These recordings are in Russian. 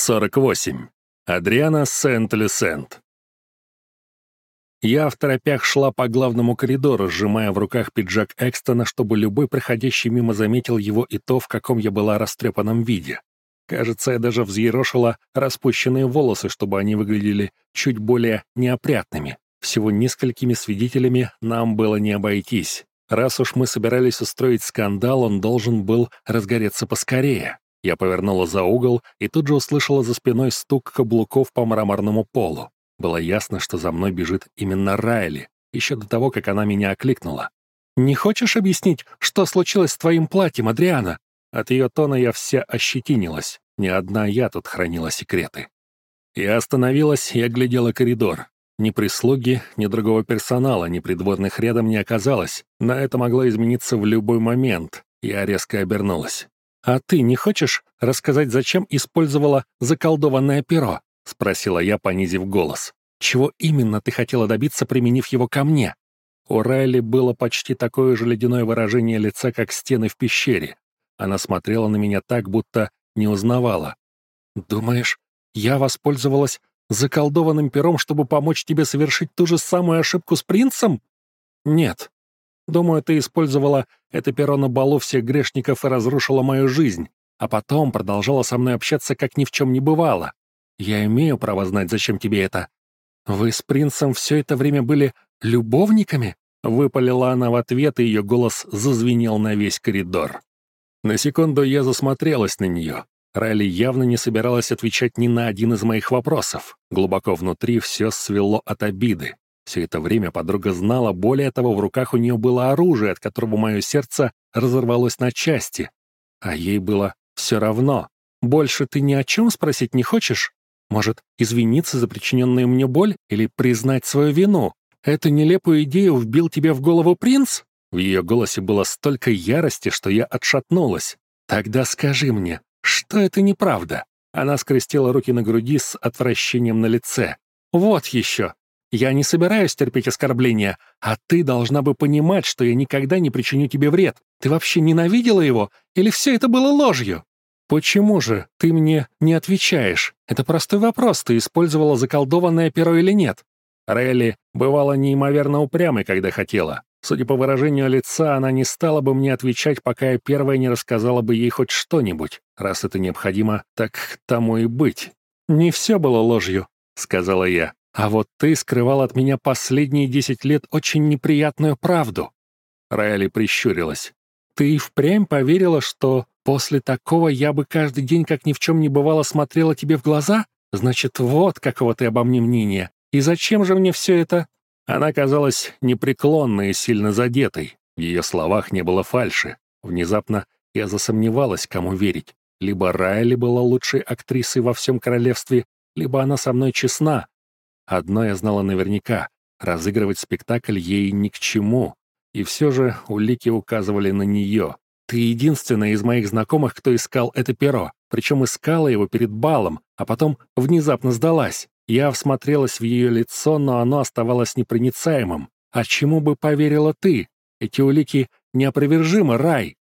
48. Адриана Сент-Люсент. Я в торопях шла по главному коридору, сжимая в руках пиджак Экстона, чтобы любой проходящий мимо заметил его и то, в каком я была растрепанном виде. Кажется, я даже взъерошила распущенные волосы, чтобы они выглядели чуть более неопрятными. Всего несколькими свидетелями нам было не обойтись. Раз уж мы собирались устроить скандал, он должен был разгореться поскорее. Я повернула за угол и тут же услышала за спиной стук каблуков по мраморному полу. Было ясно, что за мной бежит именно Райли, еще до того, как она меня окликнула. «Не хочешь объяснить, что случилось с твоим платьем, Адриана?» От ее тона я вся ощетинилась. Не одна я тут хранила секреты. Я остановилась и оглядела коридор. Ни прислуги, ни другого персонала, ни придворных рядом не оказалось. На это могло измениться в любой момент. Я резко обернулась. «А ты не хочешь рассказать, зачем использовала заколдованное перо?» — спросила я, понизив голос. «Чего именно ты хотела добиться, применив его ко мне?» У Райли было почти такое же ледяное выражение лица, как стены в пещере. Она смотрела на меня так, будто не узнавала. «Думаешь, я воспользовалась заколдованным пером, чтобы помочь тебе совершить ту же самую ошибку с принцем?» «Нет. Думаю, ты использовала это перо на балу всех грешников и разрушила мою жизнь, а потом продолжала со мной общаться, как ни в чем не бывало. Я имею право знать, зачем тебе это. Вы с принцем все это время были любовниками?» Выпалила она в ответ, и ее голос зазвенел на весь коридор. На секунду я засмотрелась на нее. Райли явно не собиралась отвечать ни на один из моих вопросов. Глубоко внутри все свело от обиды. Все это время подруга знала, более того, в руках у нее было оружие, от которого мое сердце разорвалось на части. А ей было все равно. Больше ты ни о чем спросить не хочешь? Может, извиниться за причиненную мне боль или признать свою вину? Эту нелепую идею вбил тебе в голову принц? В ее голосе было столько ярости, что я отшатнулась. Тогда скажи мне, что это неправда? Она скрестила руки на груди с отвращением на лице. Вот еще. Я не собираюсь терпеть оскорбления, а ты должна бы понимать, что я никогда не причиню тебе вред. Ты вообще ненавидела его? Или все это было ложью? Почему же ты мне не отвечаешь? Это простой вопрос, ты использовала заколдованное перо или нет? Релли бывала неимоверно упрямой, когда хотела. Судя по выражению лица, она не стала бы мне отвечать, пока я первая не рассказала бы ей хоть что-нибудь. Раз это необходимо, так тому и быть. «Не все было ложью», — сказала я. А вот ты скрывал от меня последние десять лет очень неприятную правду». Райли прищурилась. «Ты и впрямь поверила, что после такого я бы каждый день, как ни в чем не бывало, смотрела тебе в глаза? Значит, вот какого ты обо мне мнения. И зачем же мне все это?» Она казалась непреклонной и сильно задетой. В ее словах не было фальши. Внезапно я засомневалась, кому верить. Либо Райли была лучшей актрисой во всем королевстве, либо она со мной честна, Одно я знала наверняка — разыгрывать спектакль ей ни к чему. И все же улики указывали на нее. Ты единственная из моих знакомых, кто искал это перо, причем искала его перед балом, а потом внезапно сдалась. Я всмотрелась в ее лицо, но оно оставалось непроницаемым. А чему бы поверила ты? Эти улики неопровержимы, Рай.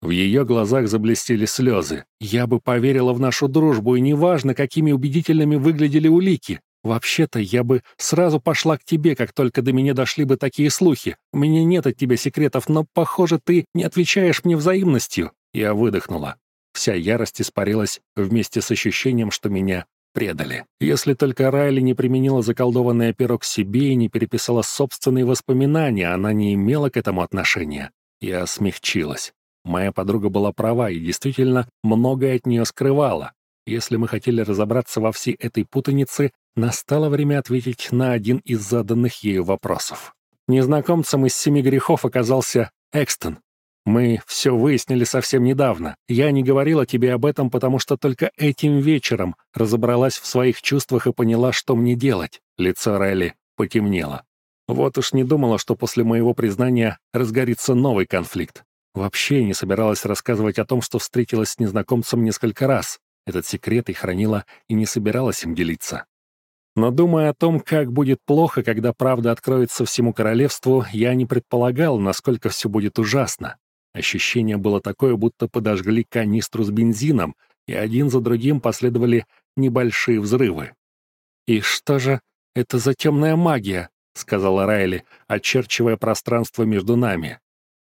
В ее глазах заблестели слезы. Я бы поверила в нашу дружбу, и неважно, какими убедительными выглядели улики. «Вообще-то я бы сразу пошла к тебе, как только до меня дошли бы такие слухи. У меня нет от тебя секретов, но, похоже, ты не отвечаешь мне взаимностью». Я выдохнула. Вся ярость испарилась вместе с ощущением, что меня предали. Если только Райли не применила заколдованное перо к себе и не переписала собственные воспоминания, она не имела к этому отношения. Я смягчилась. Моя подруга была права и действительно многое от нее скрывала. Если мы хотели разобраться во всей этой путанице, Настало время ответить на один из заданных ею вопросов. Незнакомцем из семи грехов оказался Экстон. Мы все выяснили совсем недавно. Я не говорила тебе об этом, потому что только этим вечером разобралась в своих чувствах и поняла, что мне делать. Лицо Райли потемнело. Вот уж не думала, что после моего признания разгорится новый конфликт. Вообще не собиралась рассказывать о том, что встретилась с незнакомцем несколько раз. Этот секрет и хранила, и не собиралась им делиться. Но думая о том, как будет плохо, когда правда откроется всему королевству, я не предполагал, насколько все будет ужасно. Ощущение было такое, будто подожгли канистру с бензином, и один за другим последовали небольшие взрывы. «И что же это за темная магия?» — сказала Райли, очерчивая пространство между нами.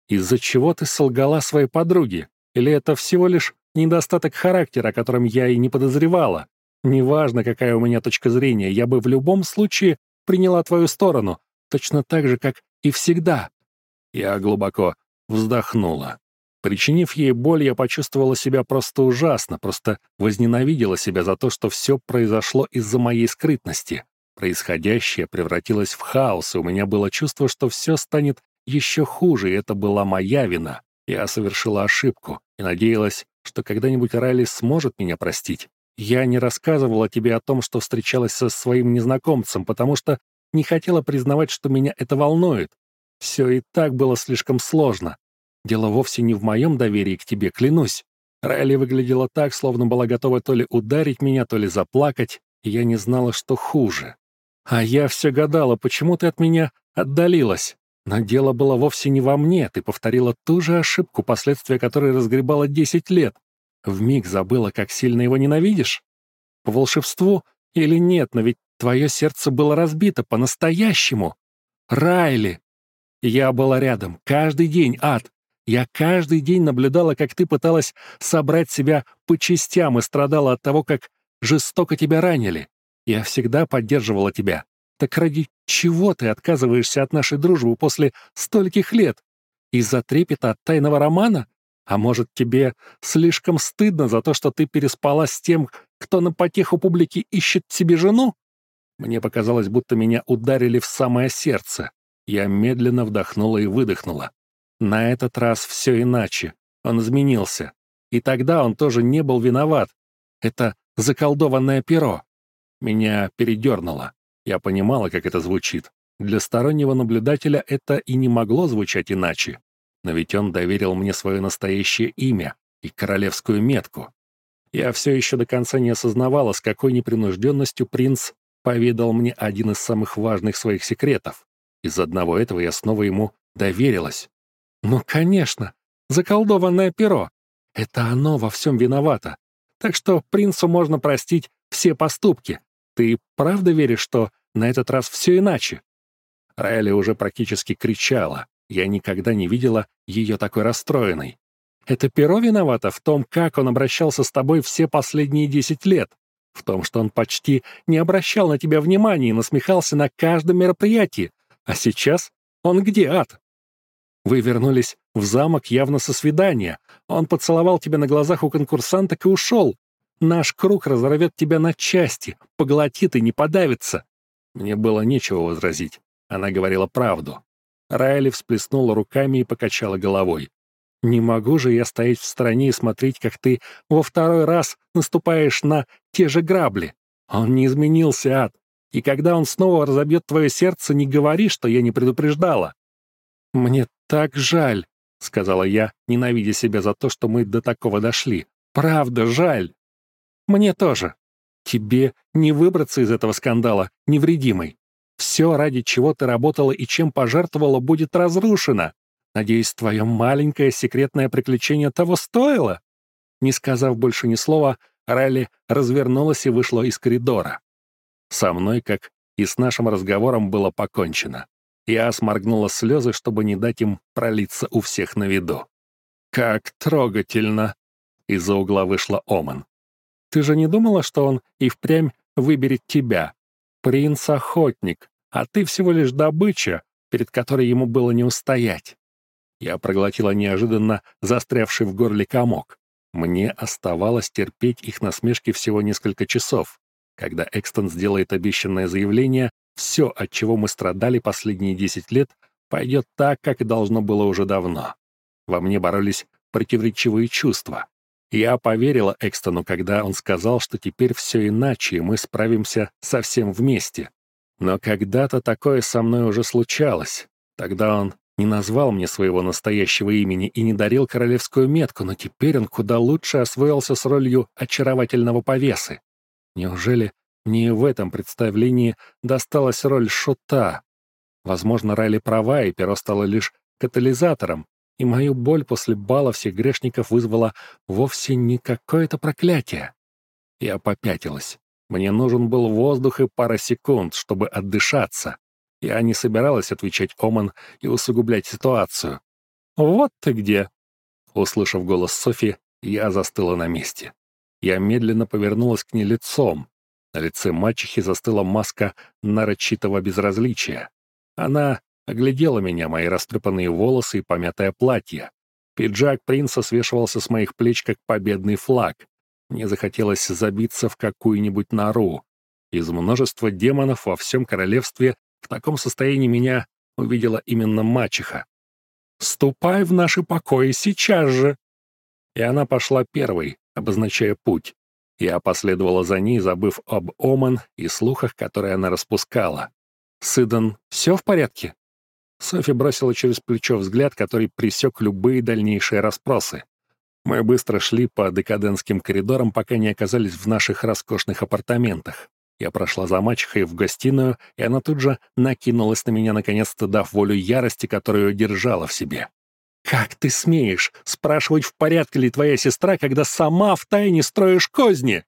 «Из-за чего ты солгала своей подруге? Или это всего лишь недостаток характера, о котором я и не подозревала? Неважно, какая у меня точка зрения, я бы в любом случае приняла твою сторону, точно так же, как и всегда». Я глубоко вздохнула. Причинив ей боль, я почувствовала себя просто ужасно, просто возненавидела себя за то, что все произошло из-за моей скрытности. Происходящее превратилось в хаос, и у меня было чувство, что все станет еще хуже, и это была моя вина. Я совершила ошибку и надеялась, что когда-нибудь Райли сможет меня простить. Я не рассказывала тебе о том, что встречалась со своим незнакомцем, потому что не хотела признавать, что меня это волнует. Все и так было слишком сложно. Дело вовсе не в моем доверии к тебе, клянусь. Райли выглядела так, словно была готова то ли ударить меня, то ли заплакать, и я не знала, что хуже. А я все гадала, почему ты от меня отдалилась. Но дело было вовсе не во мне, ты повторила ту же ошибку, последствия которой разгребала десять лет. Вмиг забыла, как сильно его ненавидишь? По волшебству или нет, но ведь твое сердце было разбито по-настоящему. Райли! Я была рядом, каждый день, ад. Я каждый день наблюдала, как ты пыталась собрать себя по частям и страдала от того, как жестоко тебя ранили. Я всегда поддерживала тебя. Так ради чего ты отказываешься от нашей дружбы после стольких лет? Из-за трепета от тайного романа? А может, тебе слишком стыдно за то, что ты переспала с тем, кто на потеху публики ищет себе жену? Мне показалось, будто меня ударили в самое сердце. Я медленно вдохнула и выдохнула. На этот раз все иначе. Он изменился. И тогда он тоже не был виноват. Это заколдованное перо. Меня передернуло. Я понимала, как это звучит. Для стороннего наблюдателя это и не могло звучать иначе. Но ведь он доверил мне свое настоящее имя и королевскую метку. Я все еще до конца не осознавала, с какой непринужденностью принц поведал мне один из самых важных своих секретов. Из одного этого я снова ему доверилась. Ну, конечно, заколдованное перо. Это оно во всем виновато. Так что принцу можно простить все поступки. Ты правда веришь, что на этот раз все иначе?» Райли уже практически кричала. Я никогда не видела ее такой расстроенной. «Это перо виновато в том, как он обращался с тобой все последние десять лет, в том, что он почти не обращал на тебя внимания и насмехался на каждом мероприятии. А сейчас он где, ад?» Вы вернулись в замок явно со свидания. Он поцеловал тебя на глазах у конкурсанток и ушел. Наш круг разорвет тебя на части, поглотит и не подавится». Мне было нечего возразить. Она говорила правду. Райли всплеснула руками и покачала головой. «Не могу же я стоять в стороне и смотреть, как ты во второй раз наступаешь на те же грабли. Он не изменился, ад. И когда он снова разобьет твое сердце, не говори, что я не предупреждала». «Мне так жаль», — сказала я, ненавидя себя за то, что мы до такого дошли. «Правда, жаль». Мне тоже. Тебе не выбраться из этого скандала невредимой. Все, ради чего ты работала и чем пожертвовала, будет разрушено. Надеюсь, твое маленькое секретное приключение того стоило?» Не сказав больше ни слова, Райли развернулась и вышла из коридора. Со мной, как и с нашим разговором, было покончено. Я сморгнула слезы, чтобы не дать им пролиться у всех на виду. «Как трогательно!» Из-за угла вышла Оман. Ты же не думала, что он и впрямь выберет тебя? Принц-охотник, а ты всего лишь добыча, перед которой ему было не устоять. Я проглотила неожиданно застрявший в горле комок. Мне оставалось терпеть их насмешки всего несколько часов. Когда Экстон сделает обещанное заявление, все, от чего мы страдали последние десять лет, пойдет так, как и должно было уже давно. Во мне боролись противоречивые чувства. Я поверила Экстону, когда он сказал, что теперь все иначе, и мы справимся совсем вместе. Но когда-то такое со мной уже случалось. Тогда он не назвал мне своего настоящего имени и не дарил королевскую метку, но теперь он куда лучше освоился с ролью очаровательного повесы. Неужели мне в этом представлении досталась роль шута? Возможно, Райли права, и перо стало лишь катализатором, и мою боль после бала всех грешников вызвала вовсе не какое-то проклятие. Я попятилась. Мне нужен был воздух и пара секунд, чтобы отдышаться. Я не собиралась отвечать Оман и усугублять ситуацию. «Вот ты где!» Услышав голос Софи, я застыла на месте. Я медленно повернулась к ней лицом. На лице мачехи застыла маска нарочитого безразличия. Она оглядела меня, мои растрепанные волосы и помятое платье. Пиджак принца свешивался с моих плеч, как победный флаг. Мне захотелось забиться в какую-нибудь нору. Из множества демонов во всем королевстве в таком состоянии меня увидела именно мачеха. «Ступай в наши покои сейчас же!» И она пошла первой, обозначая путь. Я последовала за ней, забыв об Оман и слухах, которые она распускала. «Сыдан, все в порядке?» Софи бросила через плечо взгляд, который пресек любые дальнейшие расспросы. Мы быстро шли по декаденским коридорам, пока не оказались в наших роскошных апартаментах. Я прошла за мачехой в гостиную, и она тут же накинулась на меня, наконец-то дав волю ярости, которую держала в себе. «Как ты смеешь спрашивать, в порядке ли твоя сестра, когда сама втайне строишь козни?»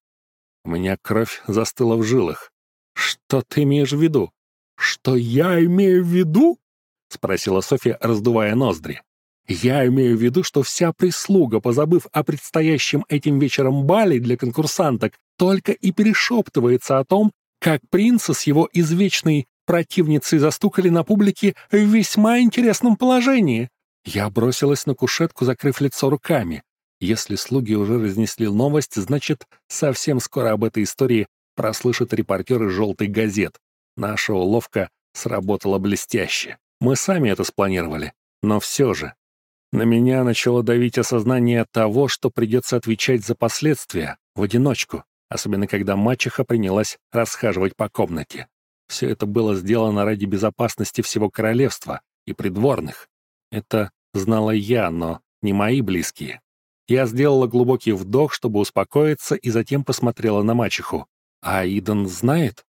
У меня кровь застыла в жилах. «Что ты имеешь в виду?» «Что я имею в виду?» — спросила Софья, раздувая ноздри. «Я имею в виду, что вся прислуга, позабыв о предстоящем этим вечером бале для конкурсанток, только и перешептывается о том, как принца с его извечной противницей застукали на публике в весьма интересном положении. Я бросилась на кушетку, закрыв лицо руками. Если слуги уже разнесли новость, значит, совсем скоро об этой истории прослышат репортеры желтых газет. Наша уловка сработала блестяще. Мы сами это спланировали. Но все же. На меня начало давить осознание того, что придется отвечать за последствия, в одиночку особенно когда мачеха принялась расхаживать по комнате. Все это было сделано ради безопасности всего королевства и придворных. Это знала я, но не мои близкие. Я сделала глубокий вдох, чтобы успокоиться, и затем посмотрела на мачеху. А Иден знает?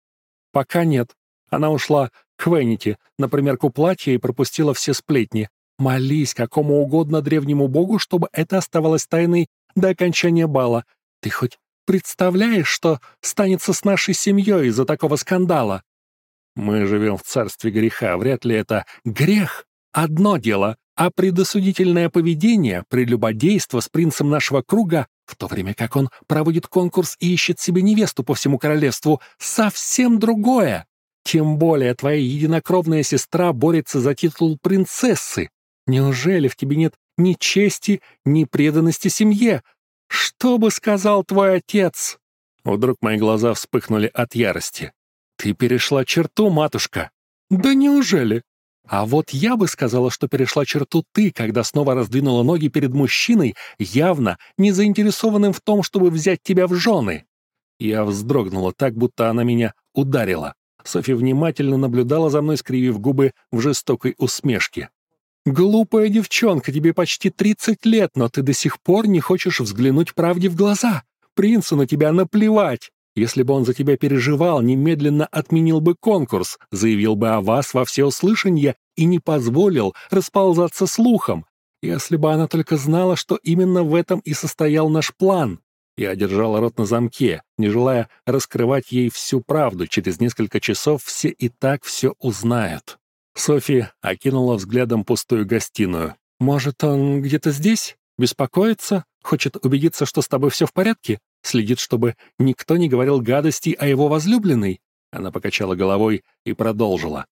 Пока нет. Она ушла к Венити, например, к платья и пропустила все сплетни. Молись какому угодно древнему богу, чтобы это оставалось тайной до окончания бала. Ты хоть Представляешь, что станется с нашей семьей из-за такого скандала? Мы живем в царстве греха, вряд ли это грех. Одно дело, а предосудительное поведение, прелюбодейство с принцем нашего круга, в то время как он проводит конкурс и ищет себе невесту по всему королевству, совсем другое. Тем более твоя единокровная сестра борется за титул принцессы. Неужели в тебе нет ни чести, ни преданности семье, «Что бы сказал твой отец?» Вдруг мои глаза вспыхнули от ярости. «Ты перешла черту, матушка!» «Да неужели?» «А вот я бы сказала, что перешла черту ты, когда снова раздвинула ноги перед мужчиной, явно не заинтересованным в том, чтобы взять тебя в жены». Я вздрогнула так, будто она меня ударила. Софья внимательно наблюдала за мной, скривив губы в жестокой усмешке. «Глупая девчонка, тебе почти 30 лет, но ты до сих пор не хочешь взглянуть правде в глаза. Принцу на тебя наплевать. Если бы он за тебя переживал, немедленно отменил бы конкурс, заявил бы о вас во всеуслышание и не позволил расползаться слухом. Если бы она только знала, что именно в этом и состоял наш план. Я держала рот на замке, не желая раскрывать ей всю правду. Через несколько часов все и так все узнают. Софи окинула взглядом пустую гостиную. «Может, он где-то здесь? Беспокоится? Хочет убедиться, что с тобой все в порядке? Следит, чтобы никто не говорил гадостей о его возлюбленной?» Она покачала головой и продолжила.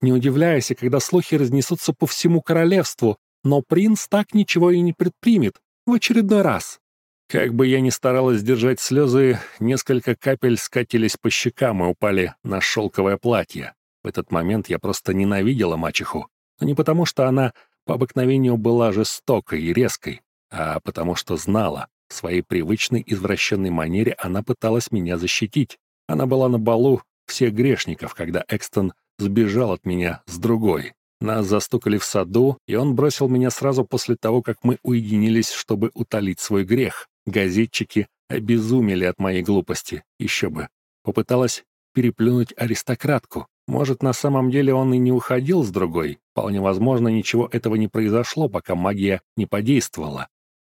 «Не удивляйся, когда слухи разнесутся по всему королевству, но принц так ничего и не предпримет. В очередной раз». Как бы я ни старалась сдержать слезы, несколько капель скатились по щекам и упали на шелковое платье. В этот момент я просто ненавидела мачеху. Но не потому, что она по обыкновению была жестокой и резкой, а потому что знала, в своей привычной извращенной манере она пыталась меня защитить. Она была на балу всех грешников, когда Экстон сбежал от меня с другой. Нас застукали в саду, и он бросил меня сразу после того, как мы уединились, чтобы утолить свой грех. Газетчики обезумели от моей глупости, еще бы. Попыталась переплюнуть аристократку, может, на самом деле он и не уходил с другой. Вполне возможно, ничего этого не произошло, пока магия не подействовала.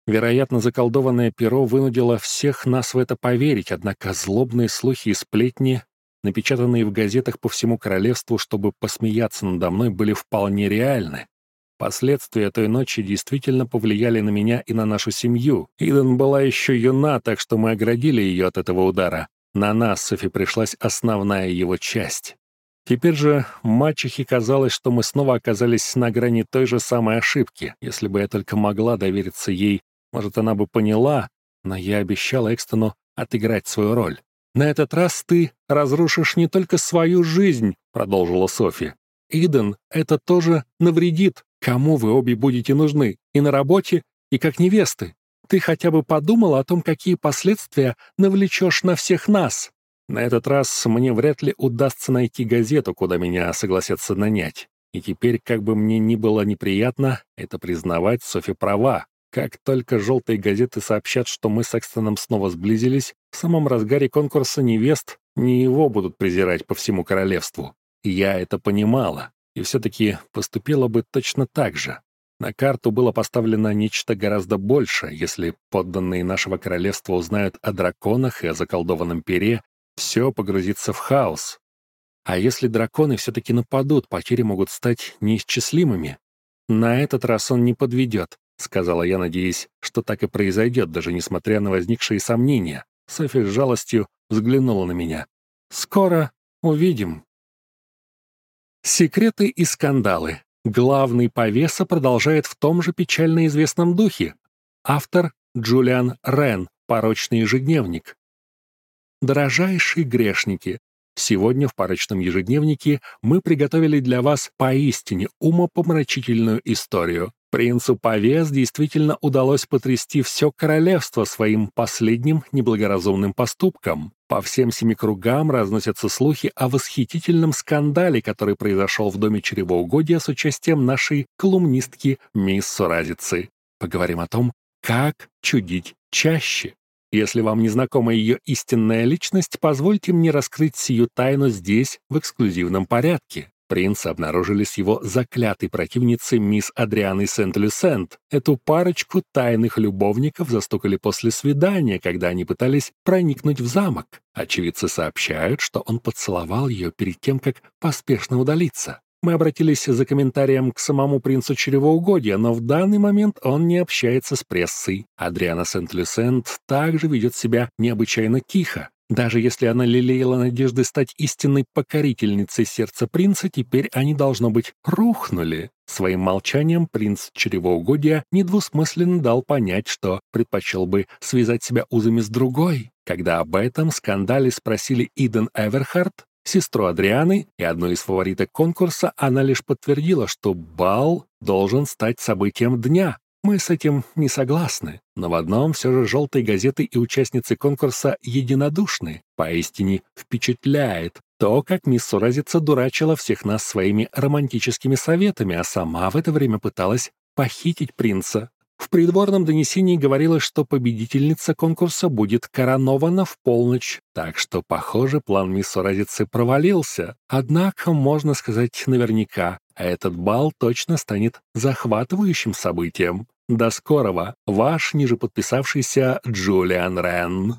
Вероятно, заколдованное перо вынудило всех нас в это поверить, однако злобные слухи и сплетни, напечатанные в газетах по всему королевству, чтобы посмеяться надо мной, были вполне реальны. Последствия той ночи действительно повлияли на меня и на нашу семью. Иден была еще юна, так что мы оградили ее от этого удара. На нас, Софи, пришлась основная его часть. Теперь же мачехе казалось, что мы снова оказались на грани той же самой ошибки. Если бы я только могла довериться ей, может, она бы поняла, но я обещала Экстону отыграть свою роль. «На этот раз ты разрушишь не только свою жизнь», — продолжила Софи. «Иден это тоже навредит. Кому вы обе будете нужны? И на работе, и как невесты. Ты хотя бы подумала о том, какие последствия навлечешь на всех нас?» На этот раз мне вряд ли удастся найти газету, куда меня согласятся нанять. И теперь, как бы мне ни было неприятно, это признавать, Софи права. Как только желтые газеты сообщат, что мы с Экстоном снова сблизились, в самом разгаре конкурса невест не его будут презирать по всему королевству. Я это понимала, и все-таки поступила бы точно так же. На карту было поставлено нечто гораздо большее, если подданные нашего королевства узнают о драконах и о заколдованном пере, все погрузится в хаос. А если драконы все-таки нападут, потери могут стать неисчислимыми. На этот раз он не подведет, сказала я, надеясь, что так и произойдет, даже несмотря на возникшие сомнения. Софи с жалостью взглянула на меня. «Скоро увидим». Секреты и скандалы. Главный повеса продолжает в том же печально известном духе. Автор Джулиан Рен, «Порочный ежедневник». Дорожайшие грешники, сегодня в парочном ежедневнике мы приготовили для вас поистине умопомрачительную историю. Принцу Повес действительно удалось потрясти все королевство своим последним неблагоразумным поступком. По всем семи кругам разносятся слухи о восхитительном скандале, который произошел в доме чревоугодия с участием нашей колумнистки мисс Суразицы. Поговорим о том, как чудить чаще. Если вам не знакома ее истинная личность, позвольте мне раскрыть сию тайну здесь, в эксклюзивном порядке. Принца обнаружили с его заклятой противницей мисс Адрианой Сент-Люсент. Эту парочку тайных любовников застукали после свидания, когда они пытались проникнуть в замок. Очевидцы сообщают, что он поцеловал ее перед тем, как поспешно удалиться. Мы обратились за комментарием к самому принцу чревоугодия, но в данный момент он не общается с прессой. Адриана Сент-Люсент также ведет себя необычайно тихо. Даже если она лелеяла надежды стать истинной покорительницей сердца принца, теперь они, должно быть, рухнули. Своим молчанием принц чревоугодия недвусмысленно дал понять, что предпочел бы связать себя узами с другой. Когда об этом скандале спросили Иден Эверхард, сестру Адрианы и одну из фавориток конкурса, она лишь подтвердила, что бал должен стать событием дня. Мы с этим не согласны, но в одном все же желтые газеты и участницы конкурса единодушны. Поистине впечатляет то, как мисс Суразица дурачила всех нас своими романтическими советами, а сама в это время пыталась похитить принца. В придворном донесении говорилось, что победительница конкурса будет коронована в полночь, так что, похоже, план мисс Суразицы провалился. Однако, можно сказать наверняка, этот бал точно станет захватывающим событием. До скорого, ваш ниже подписавшийся Джулиан Рен.